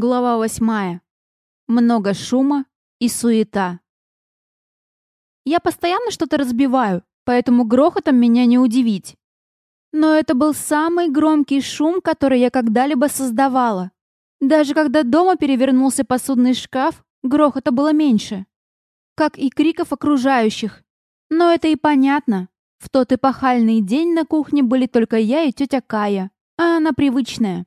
Глава восьмая. Много шума и суета. Я постоянно что-то разбиваю, поэтому грохотом меня не удивить. Но это был самый громкий шум, который я когда-либо создавала. Даже когда дома перевернулся посудный шкаф, грохота было меньше. Как и криков окружающих. Но это и понятно. В тот эпохальный день на кухне были только я и тетя Кая, а она привычная.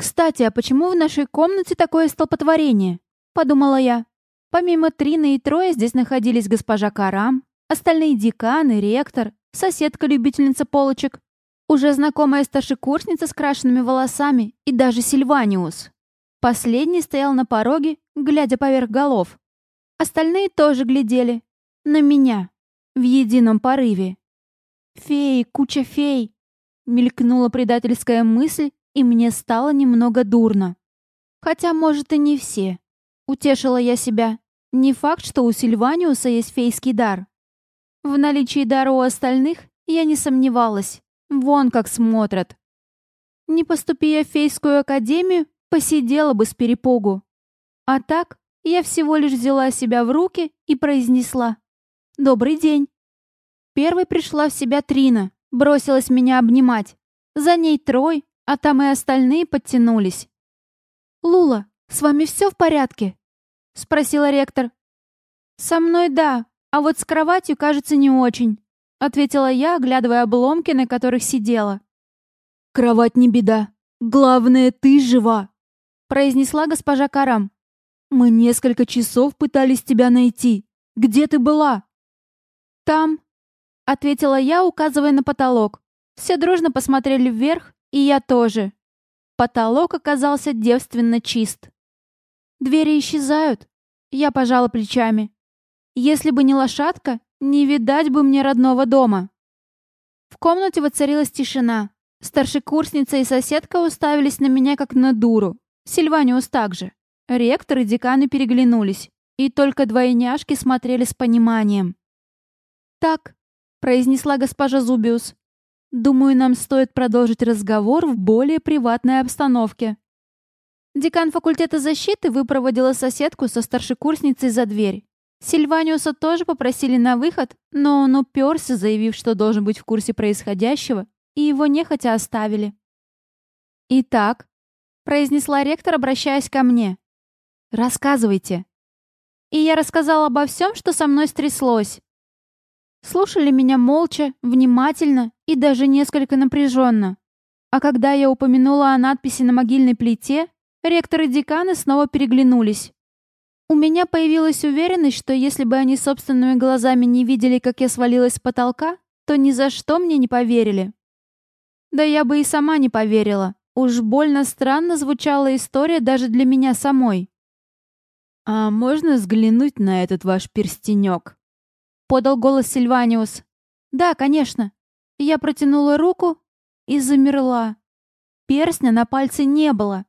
«Кстати, а почему в нашей комнате такое столпотворение?» — подумала я. Помимо Трины и Троя здесь находились госпожа Карам, остальные деканы, ректор, соседка-любительница полочек, уже знакомая старшекурсница с крашенными волосами и даже Сильваниус. Последний стоял на пороге, глядя поверх голов. Остальные тоже глядели. На меня. В едином порыве. «Феи, куча фей!» Мелькнула предательская мысль, и мне стало немного дурно. Хотя, может, и не все. Утешила я себя. Не факт, что у Сильваниуса есть фейский дар. В наличии дара у остальных я не сомневалась. Вон как смотрят. Не поступи я в фейскую академию, посидела бы с перепугу. А так, я всего лишь взяла себя в руки и произнесла «Добрый день». Первой пришла в себя Трина, бросилась меня обнимать. За ней Трой, а там и остальные подтянулись. «Лула, с вами все в порядке?» — спросила ректор. «Со мной да, а вот с кроватью, кажется, не очень», — ответила я, оглядывая обломки, на которых сидела. «Кровать не беда. Главное, ты жива», — произнесла госпожа Карам. «Мы несколько часов пытались тебя найти. Где ты была?» «Там», — ответила я, указывая на потолок. Все дружно посмотрели вверх, и я тоже. Потолок оказался девственно чист. Двери исчезают. Я пожала плечами. Если бы не лошадка, не видать бы мне родного дома. В комнате воцарилась тишина. Старшекурсница и соседка уставились на меня как на дуру. Сильваниус также. Ректор и деканы переглянулись. И только двойняшки смотрели с пониманием. «Так», — произнесла госпожа Зубиус, Думаю, нам стоит продолжить разговор в более приватной обстановке. Декан факультета защиты выпроводила соседку со старшекурсницей за дверь. Сильваниуса тоже попросили на выход, но он уперся, заявив, что должен быть в курсе происходящего, и его нехотя оставили. «Итак», — произнесла ректор, обращаясь ко мне, — «рассказывайте». И я рассказала обо всем, что со мной стряслось. Слушали меня молча, внимательно и даже несколько напряженно. А когда я упомянула о надписи на могильной плите, ректор и деканы снова переглянулись. У меня появилась уверенность, что если бы они собственными глазами не видели, как я свалилась с потолка, то ни за что мне не поверили. Да я бы и сама не поверила. Уж больно странно звучала история даже для меня самой. «А можно взглянуть на этот ваш перстенек?» Подал голос Сильваниус. «Да, конечно». Я протянула руку и замерла. Перстня на пальце не было.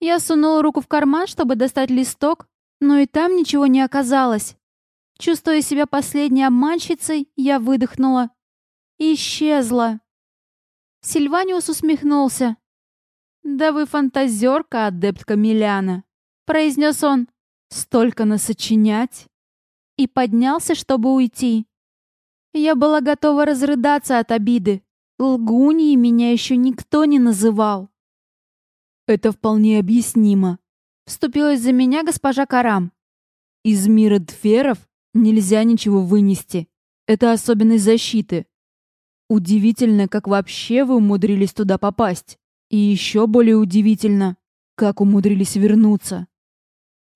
Я сунула руку в карман, чтобы достать листок, но и там ничего не оказалось. Чувствуя себя последней обманщицей, я выдохнула. Исчезла. Сильваниус усмехнулся. «Да вы фантазерка, адептка Миляна», — произнес он. «Столько насочинять» и поднялся, чтобы уйти. Я была готова разрыдаться от обиды. Лгуньей меня еще никто не называл. «Это вполне объяснимо», — вступилась за меня госпожа Карам. «Из мира дферов нельзя ничего вынести. Это особенность защиты. Удивительно, как вообще вы умудрились туда попасть. И еще более удивительно, как умудрились вернуться.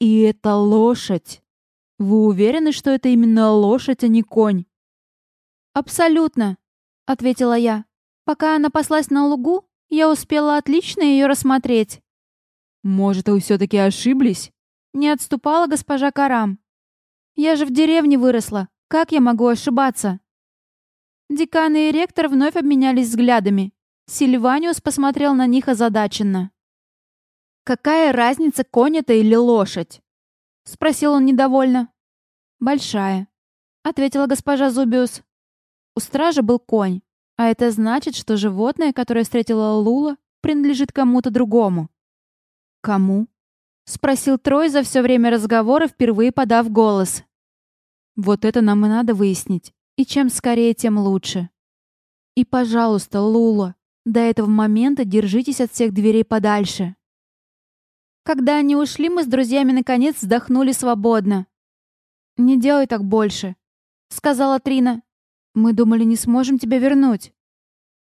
И эта лошадь. Вы уверены, что это именно лошадь, а не конь? Абсолютно, ответила я. Пока она паслась на лугу, я успела отлично ее рассмотреть. Может, вы все-таки ошиблись? Не отступала госпожа Карам. Я же в деревне выросла. Как я могу ошибаться? Декан и ректор вновь обменялись взглядами. Сильваниус посмотрел на них озадаченно. «Какая разница, конь это или лошадь?» — спросил он недовольно. «Большая», — ответила госпожа Зубиус. У стража был конь, а это значит, что животное, которое встретила Лула, принадлежит кому-то другому. кому?» — спросил Трой за все время разговора, впервые подав голос. «Вот это нам и надо выяснить. И чем скорее, тем лучше. И, пожалуйста, Лула, до этого момента держитесь от всех дверей подальше». Когда они ушли, мы с друзьями наконец вздохнули свободно. «Не делай так больше», — сказала Трина. «Мы думали, не сможем тебя вернуть».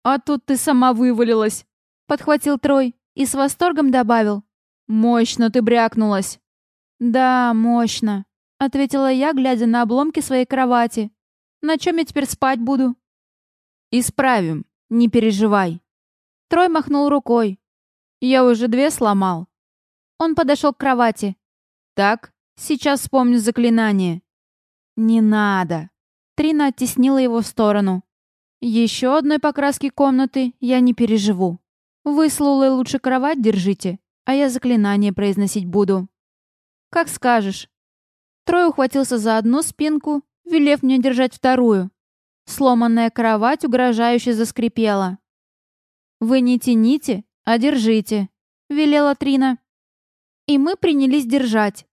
«А тут ты сама вывалилась», — подхватил Трой и с восторгом добавил. «Мощно ты брякнулась». «Да, мощно», — ответила я, глядя на обломки своей кровати. «На чем я теперь спать буду?» «Исправим, не переживай». Трой махнул рукой. «Я уже две сломал». Он подошел к кровати. «Так, Сейчас вспомню заклинание». «Не надо». Трина оттеснила его в сторону. «Еще одной покраски комнаты я не переживу. Вы с Лулой лучше кровать держите, а я заклинание произносить буду». «Как скажешь». Трой ухватился за одну спинку, велев мне держать вторую. Сломанная кровать угрожающе заскрипела. «Вы не тяните, а держите», — велела Трина. И мы принялись держать.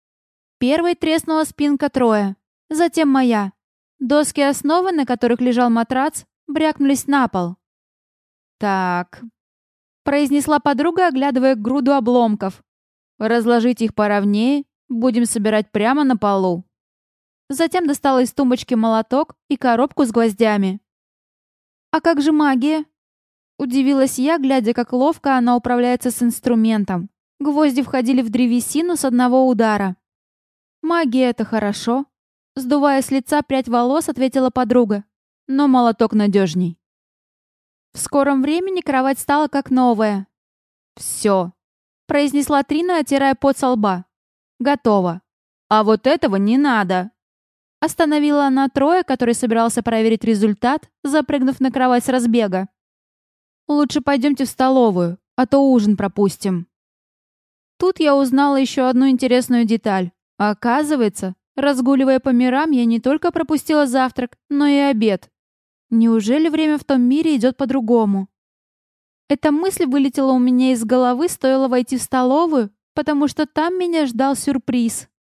Первой треснула спинка Троя, затем моя. Доски основы, на которых лежал матрац, брякнулись на пол. «Так», — произнесла подруга, оглядывая груду обломков. «Разложить их поровнее, будем собирать прямо на полу». Затем достала из тумбочки молоток и коробку с гвоздями. «А как же магия?» Удивилась я, глядя, как ловко она управляется с инструментом. Гвозди входили в древесину с одного удара. «Магия — это хорошо», — сдувая с лица прядь волос, ответила подруга. «Но молоток надежней». В скором времени кровать стала как новая. «Все», — произнесла Трина, оттирая пот со лба. «Готово. А вот этого не надо». Остановила она Троя, который собирался проверить результат, запрыгнув на кровать с разбега. «Лучше пойдемте в столовую, а то ужин пропустим». Тут я узнала еще одну интересную деталь. Оказывается, разгуливая по мирам, я не только пропустила завтрак, но и обед. Неужели время в том мире идет по-другому? Эта мысль вылетела у меня из головы, стоило войти в столовую, потому что там меня ждал сюрприз.